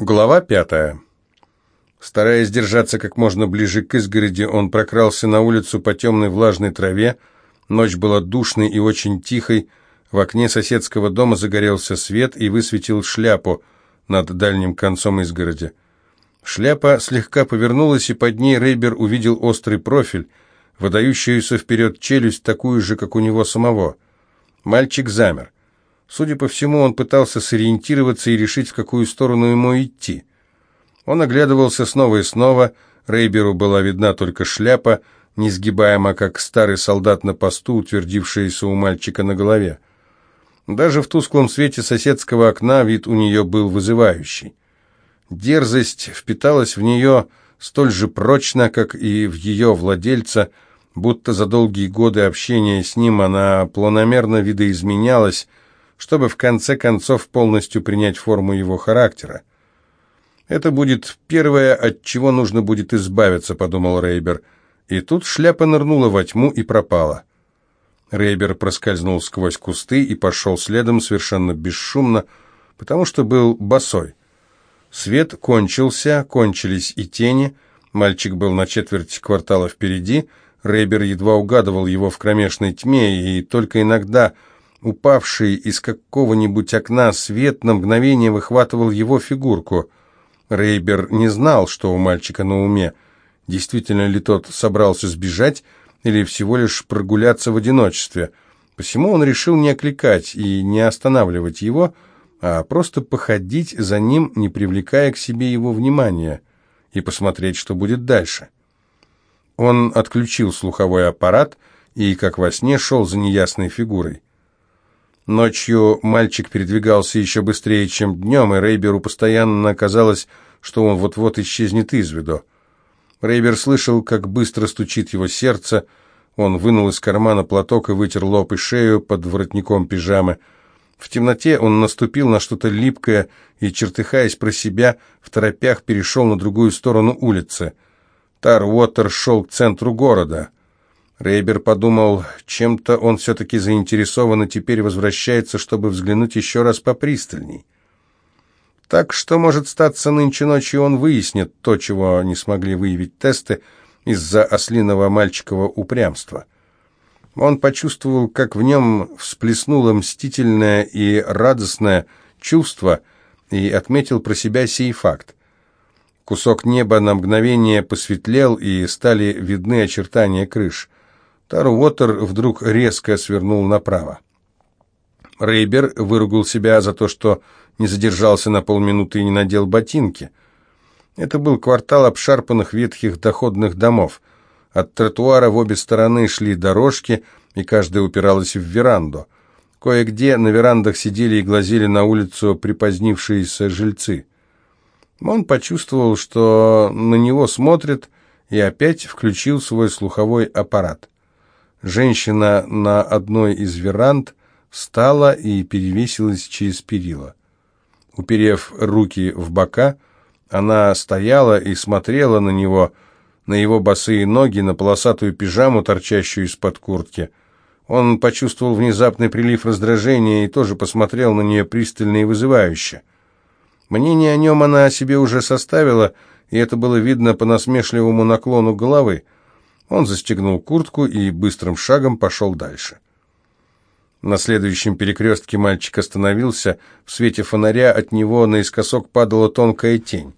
Глава пятая. Стараясь держаться как можно ближе к изгороди, он прокрался на улицу по темной влажной траве. Ночь была душной и очень тихой. В окне соседского дома загорелся свет и высветил шляпу над дальним концом изгороди. Шляпа слегка повернулась, и под ней Рейбер увидел острый профиль, выдающуюся вперед челюсть, такую же, как у него самого. Мальчик замер. Судя по всему, он пытался сориентироваться и решить, в какую сторону ему идти. Он оглядывался снова и снова, Рейберу была видна только шляпа, несгибаемо, как старый солдат на посту, утвердившаяся у мальчика на голове. Даже в тусклом свете соседского окна вид у нее был вызывающий. Дерзость впиталась в нее столь же прочно, как и в ее владельца, будто за долгие годы общения с ним она планомерно видоизменялась, чтобы в конце концов полностью принять форму его характера. «Это будет первое, от чего нужно будет избавиться», — подумал Рейбер. И тут шляпа нырнула во тьму и пропала. Рейбер проскользнул сквозь кусты и пошел следом совершенно бесшумно, потому что был босой. Свет кончился, кончились и тени. Мальчик был на четверть квартала впереди. Рейбер едва угадывал его в кромешной тьме, и только иногда Упавший из какого-нибудь окна свет на мгновение выхватывал его фигурку. Рейбер не знал, что у мальчика на уме. Действительно ли тот собрался сбежать или всего лишь прогуляться в одиночестве. Посему он решил не окликать и не останавливать его, а просто походить за ним, не привлекая к себе его внимания, и посмотреть, что будет дальше. Он отключил слуховой аппарат и, как во сне, шел за неясной фигурой. Ночью мальчик передвигался еще быстрее, чем днем, и Рейберу постоянно казалось, что он вот-вот исчезнет из виду. Рейбер слышал, как быстро стучит его сердце. Он вынул из кармана платок и вытер лоб и шею под воротником пижамы. В темноте он наступил на что-то липкое и, чертыхаясь про себя, в торопях перешел на другую сторону улицы. Тар Уотер шел к центру города. Рейбер подумал, чем-то он все-таки заинтересован и теперь возвращается, чтобы взглянуть еще раз попристальней. Так что, может статься, нынче ночью он выяснит то, чего не смогли выявить тесты из-за ослиного мальчикового упрямства. Он почувствовал, как в нем всплеснуло мстительное и радостное чувство, и отметил про себя сей факт. Кусок неба на мгновение посветлел, и стали видны очертания крыш. Таруотер вдруг резко свернул направо. Рейбер выругал себя за то, что не задержался на полминуты и не надел ботинки. Это был квартал обшарпанных ветхих доходных домов. От тротуара в обе стороны шли дорожки, и каждая упиралась в веранду. Кое-где на верандах сидели и глазели на улицу припозднившиеся жильцы. Он почувствовал, что на него смотрят, и опять включил свой слуховой аппарат. Женщина на одной из веранд встала и перевесилась через перила. Уперев руки в бока, она стояла и смотрела на него, на его босые ноги, на полосатую пижаму, торчащую из-под куртки. Он почувствовал внезапный прилив раздражения и тоже посмотрел на нее пристально и вызывающе. Мнение о нем она о себе уже составила, и это было видно по насмешливому наклону головы. Он застегнул куртку и быстрым шагом пошел дальше. На следующем перекрестке мальчик остановился. В свете фонаря от него наискосок падала тонкая тень.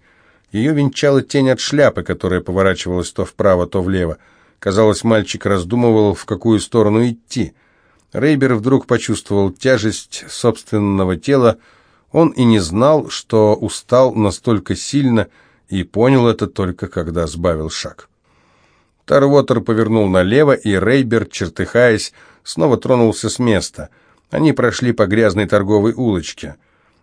Ее венчала тень от шляпы, которая поворачивалась то вправо, то влево. Казалось, мальчик раздумывал, в какую сторону идти. Рейбер вдруг почувствовал тяжесть собственного тела. Он и не знал, что устал настолько сильно, и понял это только, когда сбавил шаг. Тарвотер повернул налево, и Рейбер, чертыхаясь, снова тронулся с места. Они прошли по грязной торговой улочке.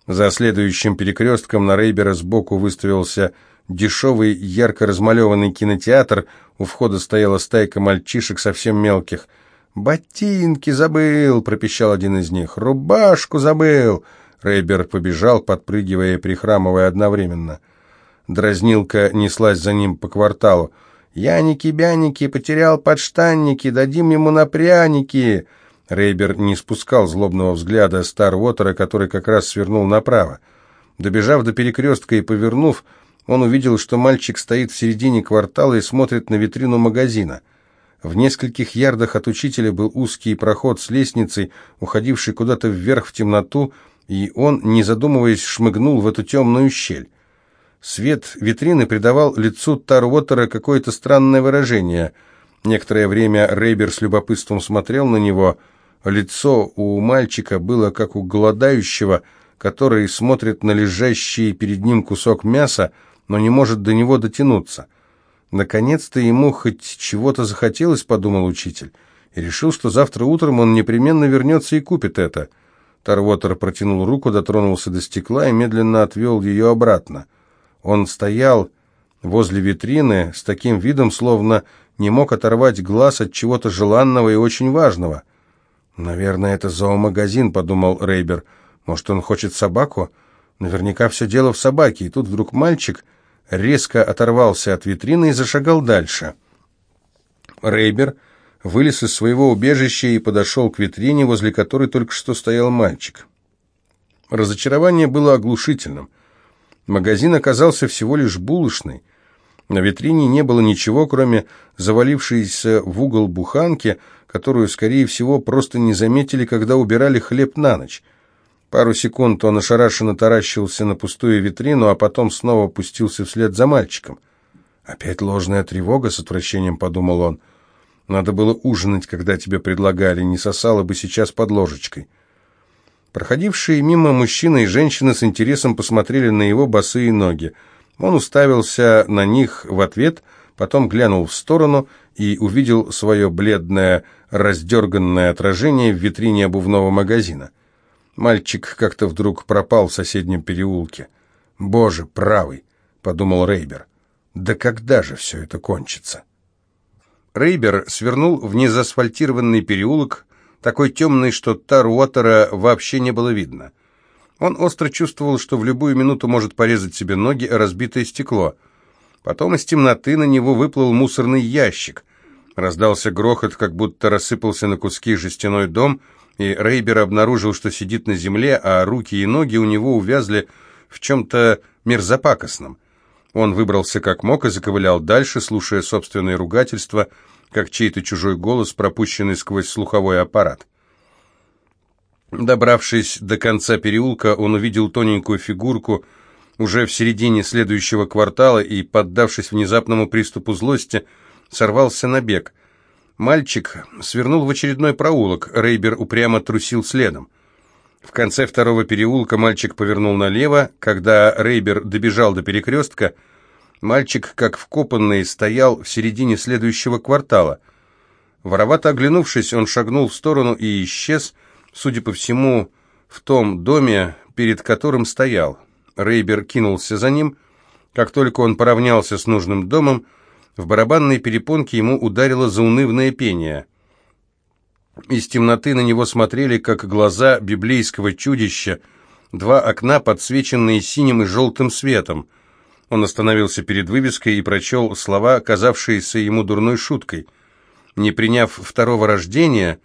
За следующим перекрестком на Рейбера сбоку выставился дешевый, ярко размалеванный кинотеатр. У входа стояла стайка мальчишек совсем мелких. «Ботинки забыл!» — пропищал один из них. «Рубашку забыл!» Рейбер побежал, подпрыгивая и прихрамывая одновременно. Дразнилка неслась за ним по кварталу. «Яники-бяники, потерял подштанники, дадим ему на пряники!» Рейбер не спускал злобного взгляда Старвотера, который как раз свернул направо. Добежав до перекрестка и повернув, он увидел, что мальчик стоит в середине квартала и смотрит на витрину магазина. В нескольких ярдах от учителя был узкий проход с лестницей, уходивший куда-то вверх в темноту, и он, не задумываясь, шмыгнул в эту темную щель. Свет витрины придавал лицу Тарвотера какое-то странное выражение. Некоторое время Рейбер с любопытством смотрел на него. Лицо у мальчика было как у голодающего, который смотрит на лежащий перед ним кусок мяса, но не может до него дотянуться. Наконец-то ему хоть чего-то захотелось, подумал учитель, и решил, что завтра утром он непременно вернется и купит это. Тарвотер протянул руку, дотронулся до стекла и медленно отвел ее обратно. Он стоял возле витрины с таким видом, словно не мог оторвать глаз от чего-то желанного и очень важного. «Наверное, это зоомагазин», — подумал Рейбер. «Может, он хочет собаку? Наверняка все дело в собаке». И тут вдруг мальчик резко оторвался от витрины и зашагал дальше. Рейбер вылез из своего убежища и подошел к витрине, возле которой только что стоял мальчик. Разочарование было оглушительным. Магазин оказался всего лишь булочной. На витрине не было ничего, кроме завалившейся в угол буханки, которую, скорее всего, просто не заметили, когда убирали хлеб на ночь. Пару секунд он ошарашенно таращился на пустую витрину, а потом снова пустился вслед за мальчиком. «Опять ложная тревога?» — с отвращением подумал он. «Надо было ужинать, когда тебе предлагали, не сосало бы сейчас под ложечкой». Проходившие мимо мужчины и женщины с интересом посмотрели на его босые ноги. Он уставился на них в ответ, потом глянул в сторону и увидел свое бледное, раздерганное отражение в витрине обувного магазина. Мальчик как-то вдруг пропал в соседнем переулке. «Боже, правый!» — подумал Рейбер. «Да когда же все это кончится?» Рейбер свернул в незасфальтированный переулок, такой темный, что Таруотера вообще не было видно. Он остро чувствовал, что в любую минуту может порезать себе ноги разбитое стекло. Потом из темноты на него выплыл мусорный ящик. Раздался грохот, как будто рассыпался на куски жестяной дом — и Рейбер обнаружил, что сидит на земле, а руки и ноги у него увязли в чем-то мерзопакостном. Он выбрался как мог и заковылял дальше, слушая собственные ругательства, как чей-то чужой голос, пропущенный сквозь слуховой аппарат. Добравшись до конца переулка, он увидел тоненькую фигурку уже в середине следующего квартала и, поддавшись внезапному приступу злости, сорвался на бег – Мальчик свернул в очередной проулок, Рейбер упрямо трусил следом. В конце второго переулка мальчик повернул налево. Когда Рейбер добежал до перекрестка, мальчик, как вкопанный, стоял в середине следующего квартала. Воровато оглянувшись, он шагнул в сторону и исчез, судя по всему, в том доме, перед которым стоял. Рейбер кинулся за ним. Как только он поравнялся с нужным домом, в барабанной перепонке ему ударило заунывное пение. Из темноты на него смотрели, как глаза библейского чудища, два окна, подсвеченные синим и желтым светом. Он остановился перед вывеской и прочел слова, казавшиеся ему дурной шуткой. Не приняв второго рождения,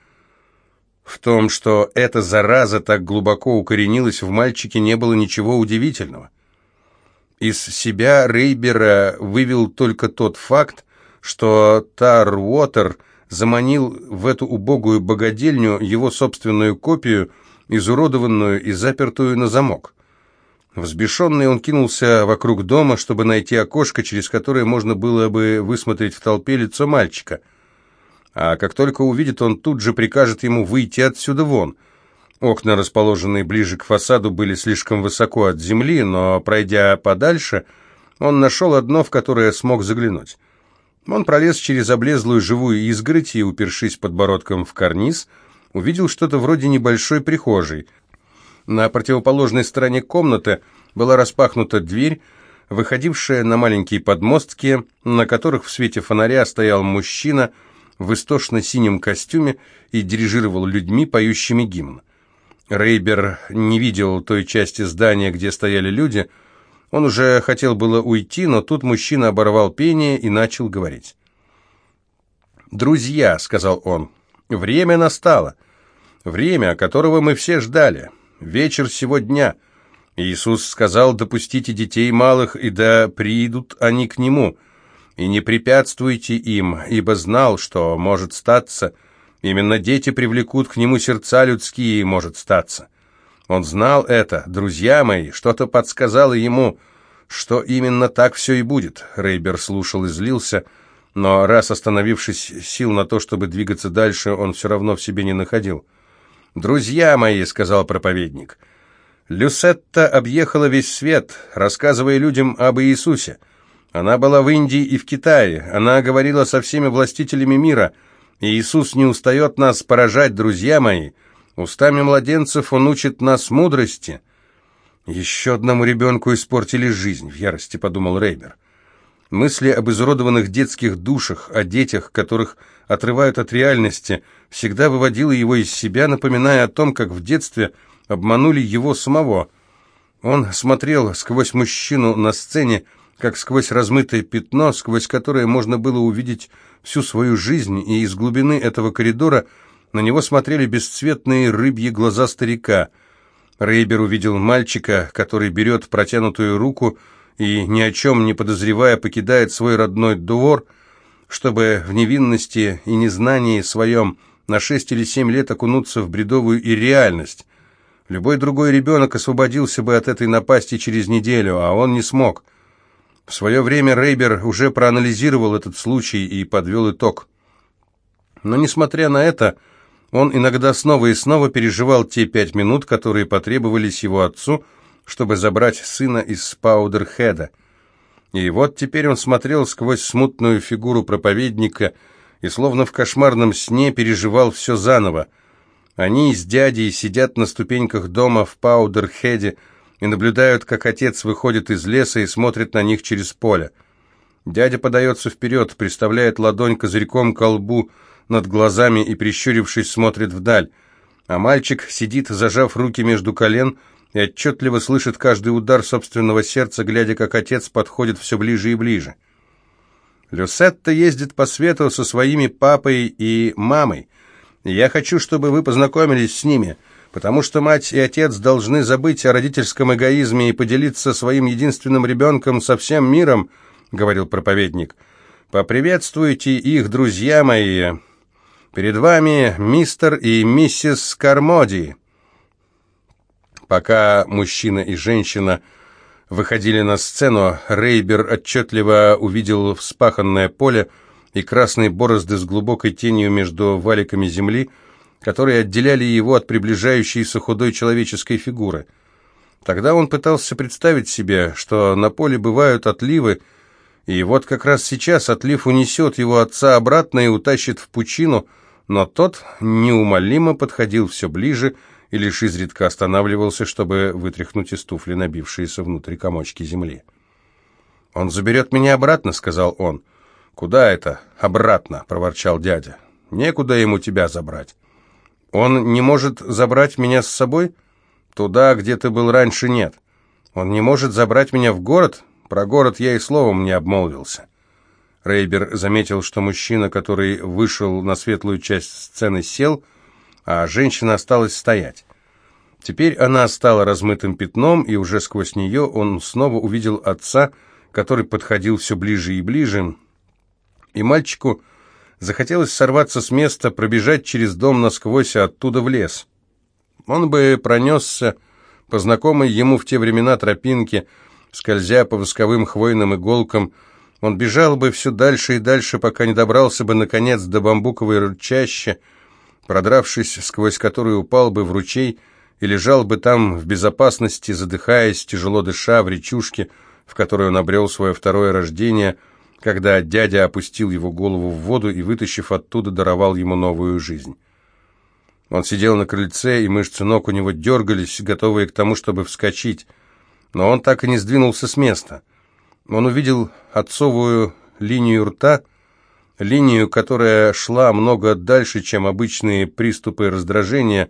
в том, что эта зараза так глубоко укоренилась в мальчике, не было ничего удивительного. Из себя Рейбера вывел только тот факт, что Тарвотер заманил в эту убогую богадельню его собственную копию, изуродованную и запертую на замок. Взбешенный он кинулся вокруг дома, чтобы найти окошко, через которое можно было бы высмотреть в толпе лицо мальчика. А как только увидит, он тут же прикажет ему выйти отсюда вон – Окна, расположенные ближе к фасаду, были слишком высоко от земли, но, пройдя подальше, он нашел одно, в которое смог заглянуть. Он пролез через облезлую живую изгородь и, упершись подбородком в карниз, увидел что-то вроде небольшой прихожей. На противоположной стороне комнаты была распахнута дверь, выходившая на маленькие подмостки, на которых в свете фонаря стоял мужчина в истошно-синем костюме и дирижировал людьми, поющими гимн. Рейбер не видел той части здания, где стояли люди. Он уже хотел было уйти, но тут мужчина оборвал пение и начал говорить. «Друзья», — сказал он, — «время настало. Время, которого мы все ждали. Вечер сего дня. Иисус сказал, допустите детей малых, и да приидут они к Нему, и не препятствуйте им, ибо знал, что может статься. Именно дети привлекут к Нему сердца людские, может статься. Он знал это, друзья мои, что-то подсказало ему, что именно так все и будет. Рейбер слушал и злился, но раз остановившись сил на то, чтобы двигаться дальше, он все равно в себе не находил. «Друзья мои», — сказал проповедник, — Люсетта объехала весь свет, рассказывая людям об Иисусе. Она была в Индии и в Китае, она говорила со всеми властителями мира. Иисус не устает нас поражать, друзья мои. Устами младенцев он учит нас мудрости. Еще одному ребенку испортили жизнь, в ярости подумал Рейбер. Мысли об изуродованных детских душах, о детях, которых отрывают от реальности, всегда выводило его из себя, напоминая о том, как в детстве – обманули его самого. Он смотрел сквозь мужчину на сцене, как сквозь размытое пятно, сквозь которое можно было увидеть всю свою жизнь, и из глубины этого коридора на него смотрели бесцветные рыбьи глаза старика. Рейбер увидел мальчика, который берет протянутую руку и, ни о чем не подозревая, покидает свой родной двор, чтобы в невинности и незнании своем на шесть или семь лет окунуться в бредовую и реальность. Любой другой ребенок освободился бы от этой напасти через неделю, а он не смог. В свое время Рейбер уже проанализировал этот случай и подвел итог. Но, несмотря на это, он иногда снова и снова переживал те пять минут, которые потребовались его отцу, чтобы забрать сына из Паудерхеда. И вот теперь он смотрел сквозь смутную фигуру проповедника и словно в кошмарном сне переживал все заново – они с дядей сидят на ступеньках дома в Паудерхеде и наблюдают, как отец выходит из леса и смотрит на них через поле. Дядя подается вперед, приставляет ладонь козырьком к лбу над глазами и, прищурившись, смотрит вдаль. А мальчик сидит, зажав руки между колен, и отчетливо слышит каждый удар собственного сердца, глядя, как отец подходит все ближе и ближе. Люсетта ездит по свету со своими папой и мамой, я хочу, чтобы вы познакомились с ними, потому что мать и отец должны забыть о родительском эгоизме и поделиться своим единственным ребенком со всем миром», — говорил проповедник. «Поприветствуйте их, друзья мои. Перед вами мистер и миссис Кармоди». Пока мужчина и женщина выходили на сцену, Рейбер отчетливо увидел вспаханное поле, и красные борозды с глубокой тенью между валиками земли, которые отделяли его от приближающейся худой человеческой фигуры. Тогда он пытался представить себе, что на поле бывают отливы, и вот как раз сейчас отлив унесет его отца обратно и утащит в пучину, но тот неумолимо подходил все ближе и лишь изредка останавливался, чтобы вытряхнуть из туфли набившиеся внутрь комочки земли. «Он заберет меня обратно», — сказал он, — «Куда это? Обратно!» — проворчал дядя. «Некуда ему тебя забрать». «Он не может забрать меня с собой?» «Туда, где ты был раньше, нет». «Он не может забрать меня в город?» «Про город я и словом не обмолвился». Рейбер заметил, что мужчина, который вышел на светлую часть сцены, сел, а женщина осталась стоять. Теперь она стала размытым пятном, и уже сквозь нее он снова увидел отца, который подходил все ближе и ближе, и мальчику захотелось сорваться с места, пробежать через дом насквозь, а оттуда в лес. Он бы пронесся по знакомой ему в те времена тропинке, скользя по восковым хвойным иголкам, он бежал бы все дальше и дальше, пока не добрался бы, наконец, до бамбуковой ручащи, продравшись сквозь которую упал бы в ручей и лежал бы там в безопасности, задыхаясь, тяжело дыша в речушке, в которой он обрел свое второе рождение – когда дядя опустил его голову в воду и, вытащив оттуда, даровал ему новую жизнь. Он сидел на крыльце, и мышцы ног у него дергались, готовые к тому, чтобы вскочить. Но он так и не сдвинулся с места. Он увидел отцовую линию рта, линию, которая шла много дальше, чем обычные приступы раздражения,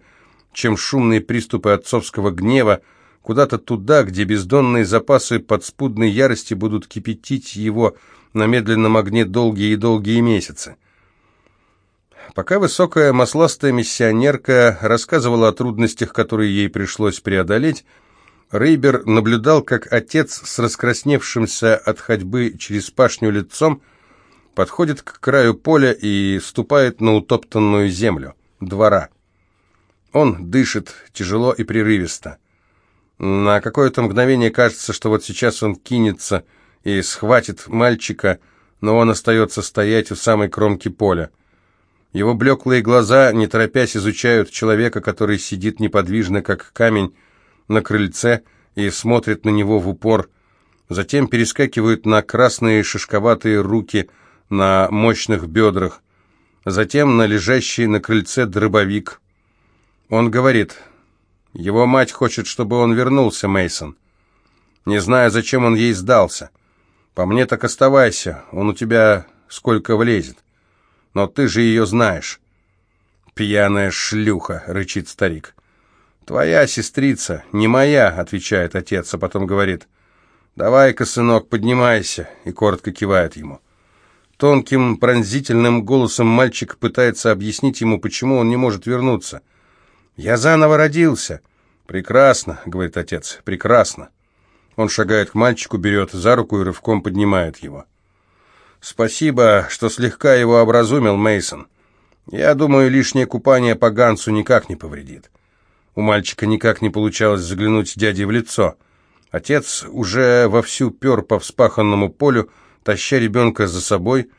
чем шумные приступы отцовского гнева, куда-то туда, где бездонные запасы подспудной ярости будут кипятить его, на медленном огне долгие и долгие месяцы. Пока высокая масластая миссионерка рассказывала о трудностях, которые ей пришлось преодолеть, Рейбер наблюдал, как отец с раскрасневшимся от ходьбы через пашню лицом подходит к краю поля и ступает на утоптанную землю двора. Он дышит тяжело и прерывисто. На какое-то мгновение кажется, что вот сейчас он кинется и схватит мальчика, но он остается стоять у самой кромки поля. Его блеклые глаза, не торопясь, изучают человека, который сидит неподвижно, как камень, на крыльце и смотрит на него в упор. Затем перескакивают на красные шишковатые руки на мощных бедрах. Затем на лежащий на крыльце дробовик. Он говорит, его мать хочет, чтобы он вернулся, Мейсон. Не знаю, зачем он ей сдался. По мне так оставайся, он у тебя сколько влезет. Но ты же ее знаешь. «Пьяная шлюха!» — рычит старик. «Твоя сестрица, не моя», — отвечает отец, а потом говорит. «Давай-ка, сынок, поднимайся», и коротко кивает ему. Тонким, пронзительным голосом мальчик пытается объяснить ему, почему он не может вернуться. «Я заново родился». «Прекрасно», — говорит отец, — «прекрасно». Он шагает к мальчику, берет за руку и рывком поднимает его. «Спасибо, что слегка его образумил, Мейсон. Я думаю, лишнее купание по Гансу никак не повредит». У мальчика никак не получалось заглянуть дяде в лицо. Отец уже вовсю пер по вспаханному полю, таща ребенка за собой,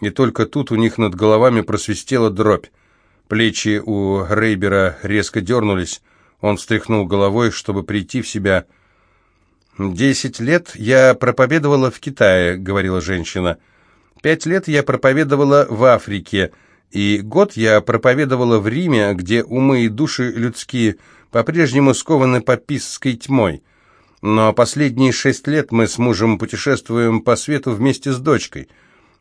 и только тут у них над головами просвистела дробь. Плечи у Рейбера резко дернулись. Он встряхнул головой, чтобы прийти в себя. «Десять лет я проповедовала в Китае», — говорила женщина. «Пять лет я проповедовала в Африке, и год я проповедовала в Риме, где умы и души людские по-прежнему скованы папистской тьмой. Но последние шесть лет мы с мужем путешествуем по свету вместе с дочкой.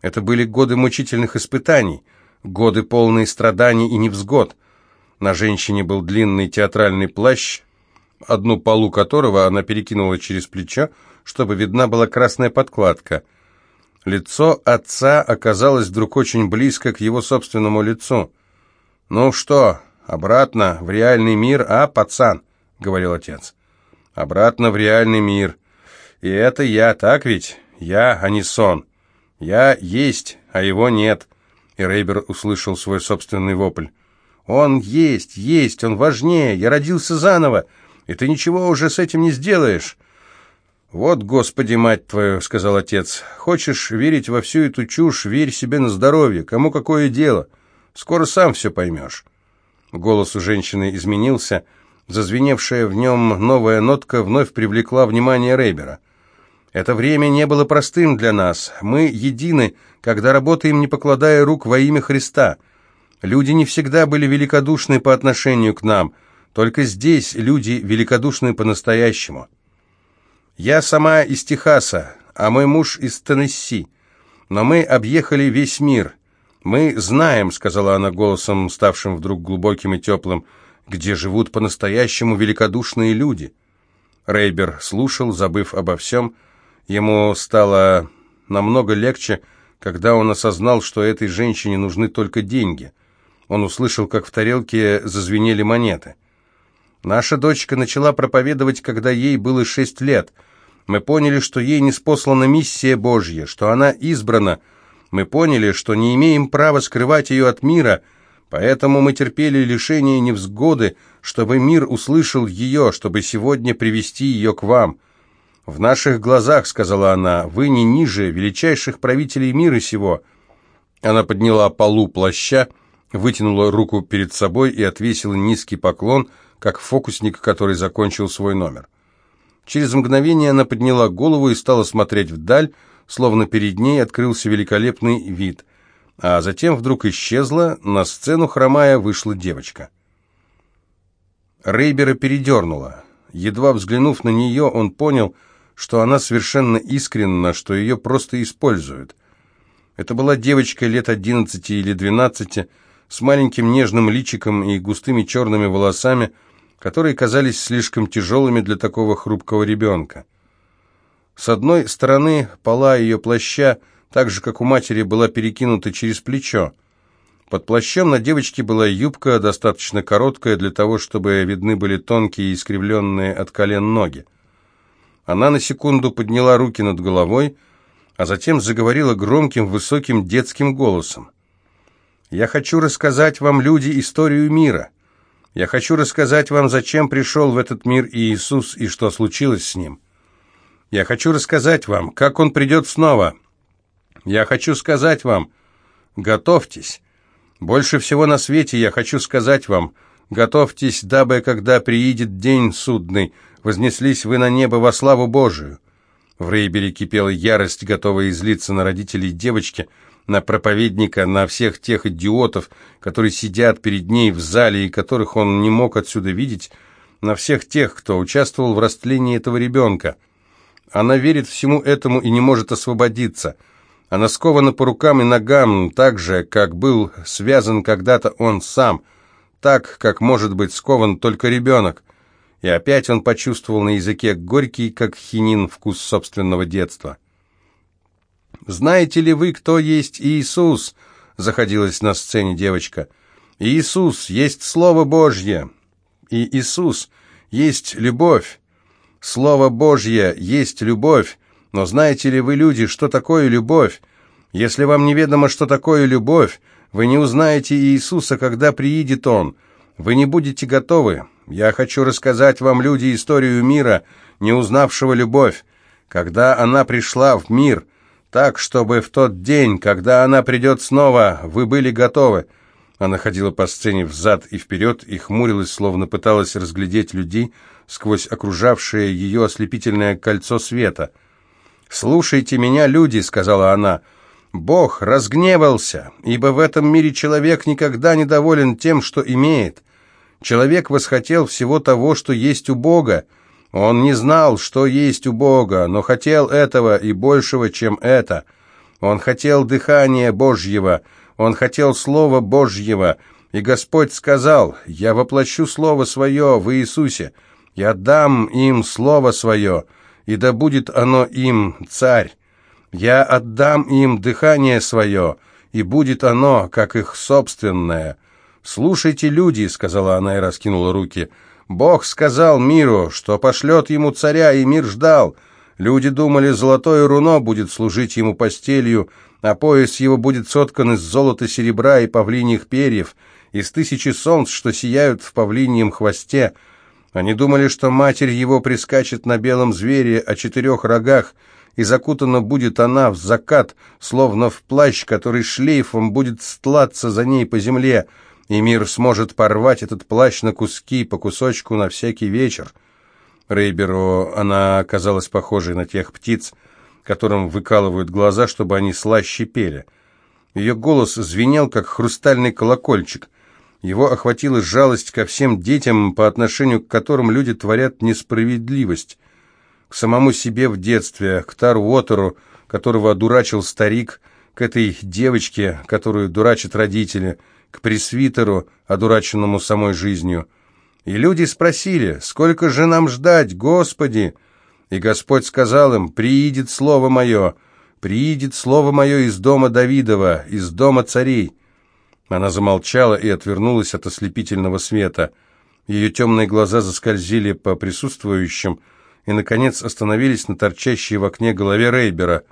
Это были годы мучительных испытаний» годы полные страданий и невзгод. На женщине был длинный театральный плащ, одну полу которого она перекинула через плечо, чтобы видна была красная подкладка. Лицо отца оказалось вдруг очень близко к его собственному лицу. «Ну что, обратно в реальный мир, а, пацан?» — говорил отец. «Обратно в реальный мир. И это я, так ведь? Я, а не сон. Я есть, а его нет и Рейбер услышал свой собственный вопль. «Он есть, есть, он важнее, я родился заново, и ты ничего уже с этим не сделаешь». «Вот, Господи, мать твою!» — сказал отец. «Хочешь верить во всю эту чушь, верь себе на здоровье. Кому какое дело? Скоро сам все поймешь». Голос у женщины изменился. Зазвеневшая в нем новая нотка вновь привлекла внимание Рейбера. Это время не было простым для нас. Мы едины, когда работаем, не покладая рук во имя Христа. Люди не всегда были великодушны по отношению к нам. Только здесь люди великодушны по-настоящему. Я сама из Техаса, а мой муж из Теннесси. Но мы объехали весь мир. Мы знаем, сказала она голосом, ставшим вдруг глубоким и теплым, где живут по-настоящему великодушные люди. Рейбер слушал, забыв обо всем, — Ему стало намного легче, когда он осознал, что этой женщине нужны только деньги. Он услышал, как в тарелке зазвенели монеты. Наша дочка начала проповедовать, когда ей было шесть лет. Мы поняли, что ей не спослана миссия Божья, что она избрана. Мы поняли, что не имеем права скрывать ее от мира, поэтому мы терпели лишения и невзгоды, чтобы мир услышал ее, чтобы сегодня привести ее к вам. «В наших глазах, — сказала она, — вы не ниже величайших правителей мира сего». Она подняла полу плаща, вытянула руку перед собой и отвесила низкий поклон, как фокусник, который закончил свой номер. Через мгновение она подняла голову и стала смотреть вдаль, словно перед ней открылся великолепный вид. А затем вдруг исчезла, на сцену хромая вышла девочка. Рейбера передернула. Едва взглянув на нее, он понял, что она совершенно искренна, что ее просто используют. Это была девочка лет одиннадцати или двенадцати, с маленьким нежным личиком и густыми черными волосами, которые казались слишком тяжелыми для такого хрупкого ребенка. С одной стороны пола ее плаща, так же, как у матери, была перекинута через плечо. Под плащом на девочке была юбка, достаточно короткая для того, чтобы видны были тонкие и искривленные от колен ноги. Она на секунду подняла руки над головой, а затем заговорила громким, высоким детским голосом. «Я хочу рассказать вам, люди, историю мира. Я хочу рассказать вам, зачем пришел в этот мир Иисус и что случилось с Ним. Я хочу рассказать вам, как Он придет снова. Я хочу сказать вам, готовьтесь. Больше всего на свете я хочу сказать вам, готовьтесь, дабы, когда приидет день судный, вознеслись вы на небо во славу Божию. В Рейбере кипела ярость, готовая излиться на родителей девочки, на проповедника, на всех тех идиотов, которые сидят перед ней в зале и которых он не мог отсюда видеть, на всех тех, кто участвовал в растлении этого ребенка. Она верит всему этому и не может освободиться. Она скована по рукам и ногам так же, как был связан когда-то он сам, так, как может быть скован только ребенок. И опять он почувствовал на языке горький, как хинин, вкус собственного детства. «Знаете ли вы, кто есть Иисус?» — заходилась на сцене девочка. «Иисус есть Слово Божье, и Иисус есть любовь. Слово Божье есть любовь, но знаете ли вы, люди, что такое любовь? Если вам неведомо, что такое любовь, вы не узнаете Иисуса, когда приидет Он. Вы не будете готовы. Я хочу рассказать вам, люди, историю мира, не узнавшего любовь. Когда она пришла в мир, так, чтобы в тот день, когда она придет снова, вы были готовы. Она ходила по сцене взад и вперед и хмурилась, словно пыталась разглядеть людей сквозь окружавшее ее ослепительное кольцо света. «Слушайте меня, люди», — сказала она, — «Бог разгневался, ибо в этом мире человек никогда не доволен тем, что имеет. Человек восхотел всего того, что есть у Бога. Он не знал, что есть у Бога, но хотел этого и большего, чем это. Он хотел дыхания Божьего, он хотел Слова Божьего, и Господь сказал, «Я воплощу Слово Свое в Иисусе, я дам им Слово Свое, и да будет оно им Царь. Я отдам им дыхание Свое, и будет оно, как их собственное». «Слушайте, люди», — сказала она и раскинула руки, — «Бог сказал миру, что пошлет ему царя, и мир ждал. Люди думали, золотое руно будет служить ему постелью, а пояс его будет соткан из золота, серебра и павлиньих перьев, из тысячи солнц, что сияют в павлиньем хвосте. Они думали, что матерь его прискачет на белом звере о четырех рогах, и закутана будет она в закат, словно в плащ, который шлейфом будет стлаться за ней по земле» и мир сможет порвать этот плащ на куски, по кусочку на всякий вечер. Рейберу она оказалась похожей на тех птиц, которым выкалывают глаза, чтобы они слаще пели. Ее голос звенел, как хрустальный колокольчик. Его охватила жалость ко всем детям, по отношению к которым люди творят несправедливость. К самому себе в детстве, к Тару Уотеру, которого одурачил старик, к этой девочке, которую дурачат родители – к пресвитеру, одураченному самой жизнью. И люди спросили, «Сколько же нам ждать, Господи?» И Господь сказал им, «Приидет слово мое, приидет слово мое из дома Давидова, из дома царей». Она замолчала и отвернулась от ослепительного света. Ее темные глаза заскользили по присутствующим и, наконец, остановились на торчащей в окне голове Рейбера.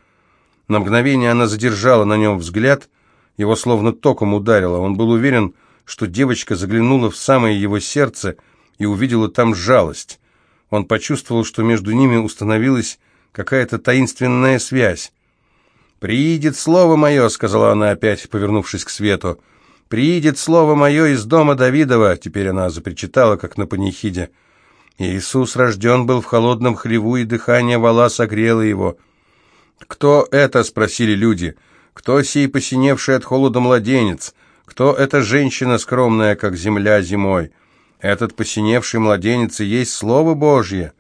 На мгновение она задержала на нем взгляд его словно током ударило. Он был уверен, что девочка заглянула в самое его сердце и увидела там жалость. Он почувствовал, что между ними установилась какая-то таинственная связь. «Приидет слово мое», — сказала она опять, повернувшись к свету. «Приидет слово мое из дома Давидова», — теперь она запричитала, как на панихиде. Иисус рожден был в холодном хлеву, и дыхание вала согрело его. «Кто это?» — спросили люди. Кто сей посиневший от холода младенец? Кто эта женщина скромная, как земля зимой? Этот посиневший младенец и есть Слово Божье.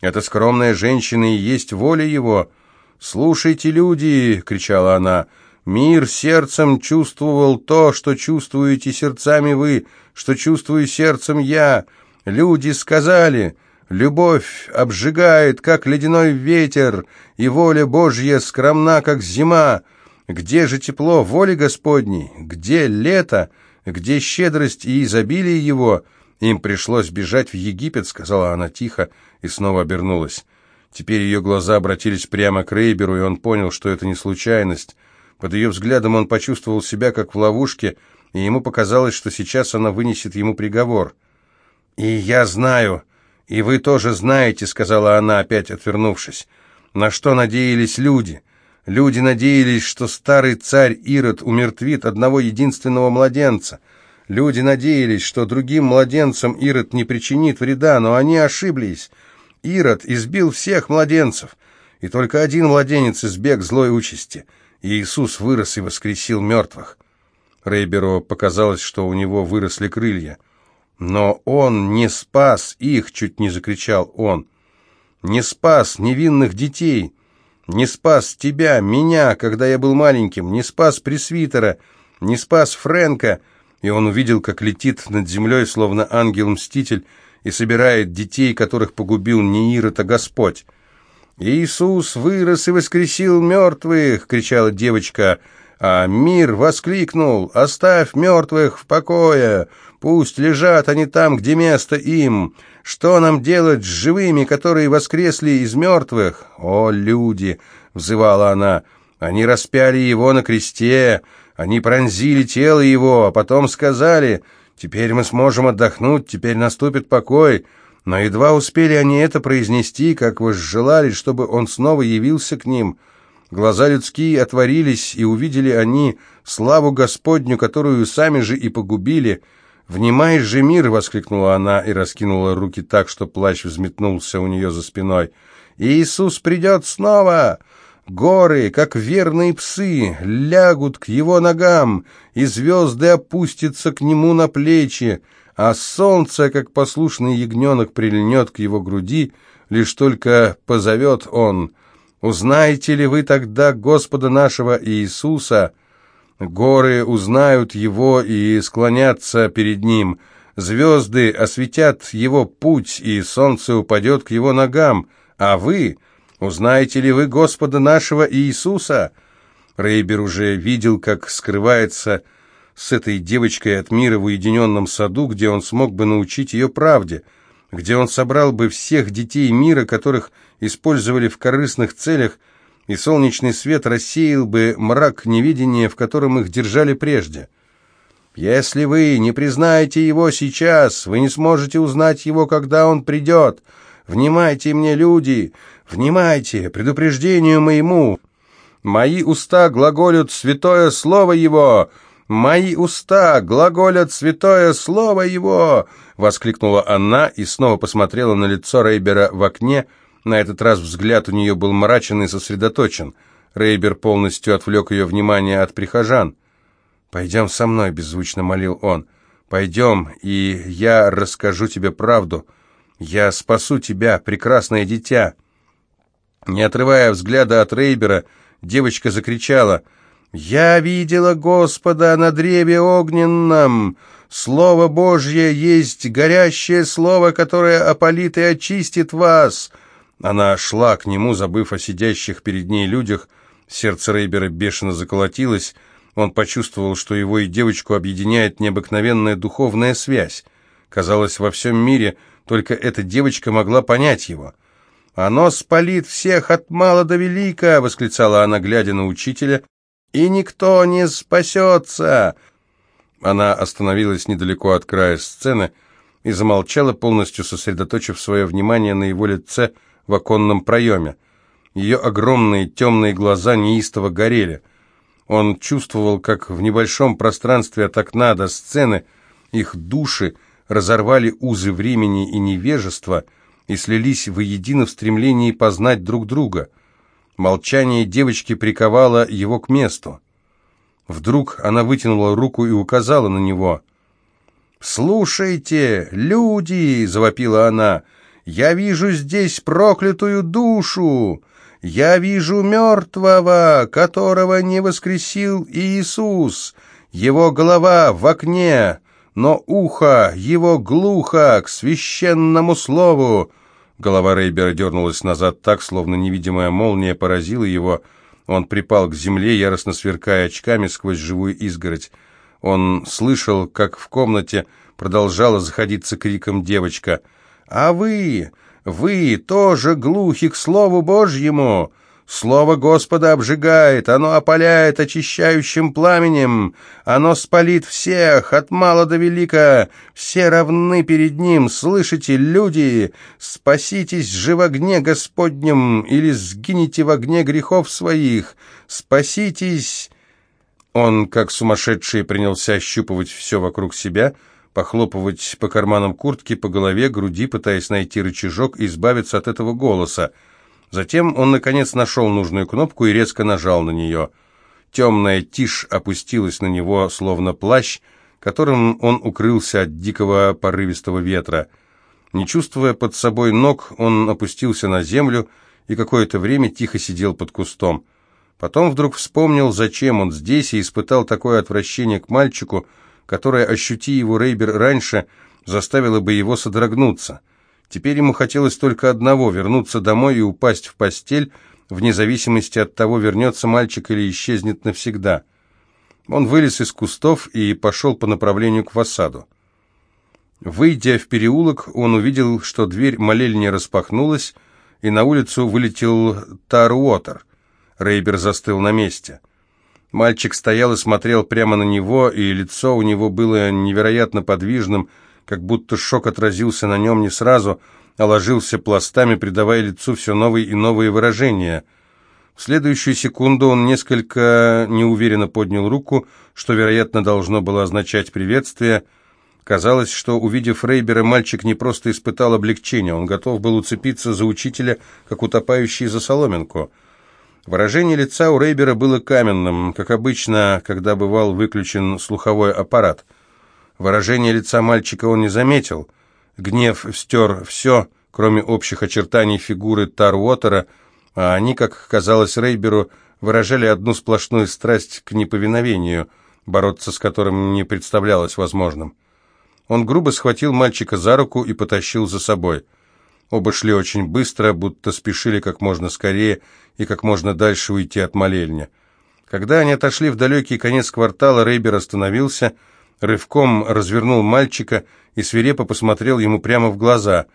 Эта скромная женщина и есть воля Его. «Слушайте, люди!» — кричала она. «Мир сердцем чувствовал то, что чувствуете сердцами вы, что чувствую сердцем я. Люди сказали...» Любовь обжигает, как ледяной ветер, и воля Божья скромна, как зима. Где же тепло воли Господней? Где лето? Где щедрость и изобилие его? Им пришлось бежать в Египет, сказала она тихо и снова обернулась. Теперь ее глаза обратились прямо к Рейберу, и он понял, что это не случайность. Под ее взглядом он почувствовал себя как в ловушке, и ему показалось, что сейчас она вынесет ему приговор. «И я знаю, и вы тоже знаете», — сказала она, опять отвернувшись, — «на что надеялись люди». Люди надеялись, что старый царь Ирод умертвит одного единственного младенца. Люди надеялись, что другим младенцам Ирод не причинит вреда, но они ошиблись. Ирод избил всех младенцев, и только один младенец избег злой участи. Иисус вырос и воскресил мертвых. Рейберу показалось, что у него выросли крылья. «Но он не спас их!» — чуть не закричал он. «Не спас невинных детей!» Не спас тебя, меня, когда я был маленьким, не спас пресвитера, не спас Фрэнка. И он увидел, как летит над землей, словно ангел-мститель, и собирает детей, которых погубил не Ирод, а Господь. «Иисус вырос и воскресил мертвых!» — кричала девочка. А мир воскликнул «Оставь мертвых в покое! Пусть лежат они там, где место им!» Что нам делать с живыми, которые воскресли из мертвых? О, люди!» — взывала она. «Они распяли его на кресте, они пронзили тело его, а потом сказали, «Теперь мы сможем отдохнуть, теперь наступит покой». Но едва успели они это произнести, как возжелали, чтобы он снова явился к ним. Глаза людские отворились, и увидели они славу Господню, которую сами же и погубили — «Внимаешь же, мир!» — воскликнула она и раскинула руки так, что плащ взметнулся у нее за спиной. «Иисус придет снова!» Горы, как верные псы, лягут к его ногам, и звезды опустятся к нему на плечи, а солнце, как послушный ягненок, прильнет к его груди, лишь только позовет он. «Узнаете ли вы тогда Господа нашего Иисуса?» Горы узнают его и склонятся перед ним. Звезды осветят его путь, и солнце упадет к его ногам. А вы, узнаете ли вы Господа нашего Иисуса?» Рейбер уже видел, как скрывается с этой девочкой от мира в уединенном саду, где он смог бы научить ее правде, где он собрал бы всех детей мира, которых использовали в корыстных целях, и солнечный свет рассеял бы мрак невидения, в котором их держали прежде. Если вы не признаете его сейчас, вы не сможете узнать его, когда он придет. Внимайте мне, люди, внимайте, предупреждению моему. Мои уста глаголют святое слово его, мои уста глаголят святое слово его!» — воскликнула она и снова посмотрела на лицо Рейбера в окне, — на этот раз взгляд у нее был мрачен и сосредоточен. Рейбер полностью отвлек ее внимание от прихожан. «Пойдем со мной», — беззвучно молил он. «Пойдем, и я расскажу тебе правду. Я спасу тебя, прекрасное дитя». Не отрывая взгляда от Рейбера, девочка закричала «Я видела Господа на древе огненном! Слово Божье есть горящее слово, которое опалит и очистит вас!» Она шла к нему, забыв о сидящих перед ней людях. Сердце Рейбера бешено заколотилось. Он почувствовал, что его и девочку объединяет необыкновенная духовная связь. Казалось, во всем мире только эта девочка могла понять его. «Оно спалит всех от мала до велика!» — восклицала она, глядя на учителя. «И никто не спасется!» Она остановилась недалеко от края сцены и замолчала, полностью сосредоточив свое внимание на его лице — в оконном проеме. Ее огромные темные глаза неистово горели. Он чувствовал, как в небольшом пространстве от окна до сцены их души разорвали узы времени и невежества и слились воедино в стремлении познать друг друга. Молчание девочки приковало его к месту. Вдруг она вытянула руку и указала на него. «Слушайте, люди!» — завопила она — я вижу здесь проклятую душу. Я вижу мертвого, которого не воскресил Иисус. Его голова в окне, но ухо его глухо к священному слову. Голова Рейбера дернулась назад так, словно невидимая молния поразила его. Он припал к земле, яростно сверкая очками сквозь живую изгородь. Он слышал, как в комнате продолжала заходиться криком девочка — «А вы, Вы тоже глухи к Слову Божьему. Слово Господа обжигает, оно опаляет очищающим пламенем, оно спалит всех, от мала до велика, все равны перед ним, слышите, люди, спаситесь же в огне Господнем, или сгинете в огне грехов своих, спаситесь...» Он, как сумасшедший, принялся ощупывать все вокруг себя, похлопывать по карманам куртки, по голове, груди, пытаясь найти рычажок и избавиться от этого голоса. Затем он, наконец, нашел нужную кнопку и резко нажал на нее. Темная тишь опустилась на него, словно плащ, которым он укрылся от дикого порывистого ветра. Не чувствуя под собой ног, он опустился на землю и какое-то время тихо сидел под кустом. Потом вдруг вспомнил, зачем он здесь, и испытал такое отвращение к мальчику, которое, ощути его Рейбер раньше, заставило бы его содрогнуться. Теперь ему хотелось только одного — вернуться домой и упасть в постель, вне зависимости от того, вернется мальчик или исчезнет навсегда. Он вылез из кустов и пошел по направлению к фасаду. Выйдя в переулок, он увидел, что дверь молельни распахнулась, и на улицу вылетел Таруотер. Рейбер застыл на месте. Мальчик стоял и смотрел прямо на него, и лицо у него было невероятно подвижным, как будто шок отразился на нем не сразу, а ложился пластами, придавая лицу все новые и новые выражения. В следующую секунду он несколько неуверенно поднял руку, что, вероятно, должно было означать приветствие. Казалось, что, увидев Рейбера, мальчик не просто испытал облегчение, он готов был уцепиться за учителя, как утопающий за соломинку. Выражение лица у Рейбера было каменным, как обычно, когда бывал выключен слуховой аппарат – Выражение лица мальчика он не заметил. Гнев стер все, кроме общих очертаний фигуры Таруотера, а они, как казалось Рейберу, выражали одну сплошную страсть к неповиновению, бороться с которым не представлялось возможным. Он грубо схватил мальчика за руку и потащил за собой. Оба шли очень быстро, будто спешили как можно скорее и как можно дальше уйти от молельни. Когда они отошли в далекий конец квартала, Рейбер остановился – рывком развернул мальчика и свирепо посмотрел ему прямо в глаза.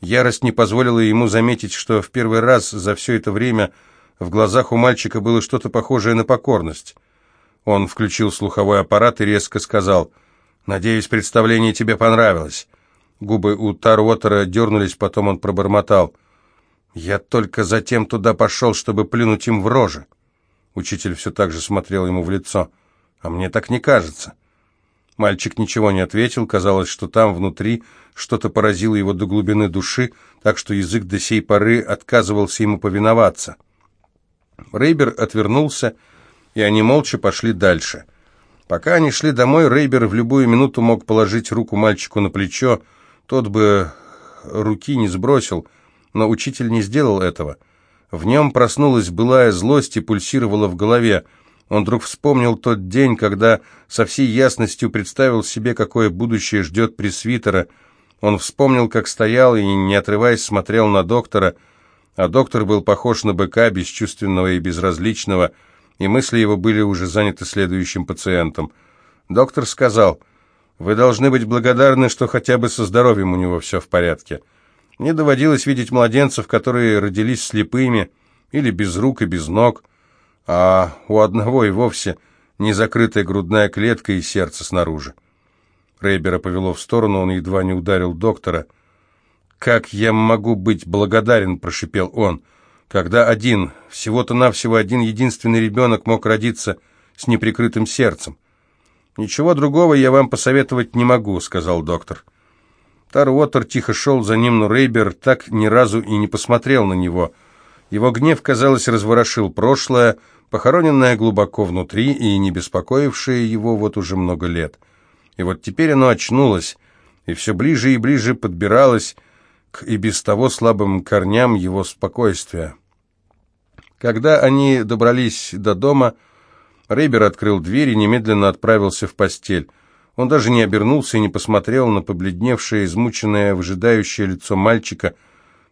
Ярость не позволила ему заметить, что в первый раз за все это время в глазах у мальчика было что-то похожее на покорность. Он включил слуховой аппарат и резко сказал «Надеюсь, представление тебе понравилось». Губы у Таруотера дернулись, потом он пробормотал «Я только затем туда пошел, чтобы плюнуть им в рожи». Учитель все так же смотрел ему в лицо. «А мне так не кажется». Мальчик ничего не ответил, казалось, что там, внутри, что-то поразило его до глубины души, так что язык до сей поры отказывался ему повиноваться. Рейбер отвернулся, и они молча пошли дальше. Пока они шли домой, Рейбер в любую минуту мог положить руку мальчику на плечо, тот бы руки не сбросил, но учитель не сделал этого. В нем проснулась былая злость и пульсировала в голове – он вдруг вспомнил тот день, когда со всей ясностью представил себе, какое будущее ждет пресвитера. Он вспомнил, как стоял и, не отрываясь, смотрел на доктора, а доктор был похож на быка, бесчувственного и безразличного, и мысли его были уже заняты следующим пациентом. Доктор сказал, «Вы должны быть благодарны, что хотя бы со здоровьем у него все в порядке. Мне доводилось видеть младенцев, которые родились слепыми или без рук и без ног» а у одного и вовсе незакрытая грудная клетка и сердце снаружи. Рейбера повело в сторону, он едва не ударил доктора. «Как я могу быть благодарен?» – прошипел он. «Когда один, всего-то навсего один единственный ребенок мог родиться с неприкрытым сердцем». «Ничего другого я вам посоветовать не могу», – сказал доктор. Таруотер тихо шел за ним, но Рейбер так ни разу и не посмотрел на него. Его гнев, казалось, разворошил прошлое – похороненное глубоко внутри и не беспокоившее его вот уже много лет. И вот теперь оно очнулось, и все ближе и ближе подбиралось к и без того слабым корням его спокойствия. Когда они добрались до дома, Рейбер открыл дверь и немедленно отправился в постель. Он даже не обернулся и не посмотрел на побледневшее, измученное, выжидающее лицо мальчика,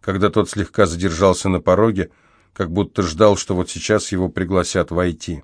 когда тот слегка задержался на пороге, как будто ждал, что вот сейчас его пригласят войти.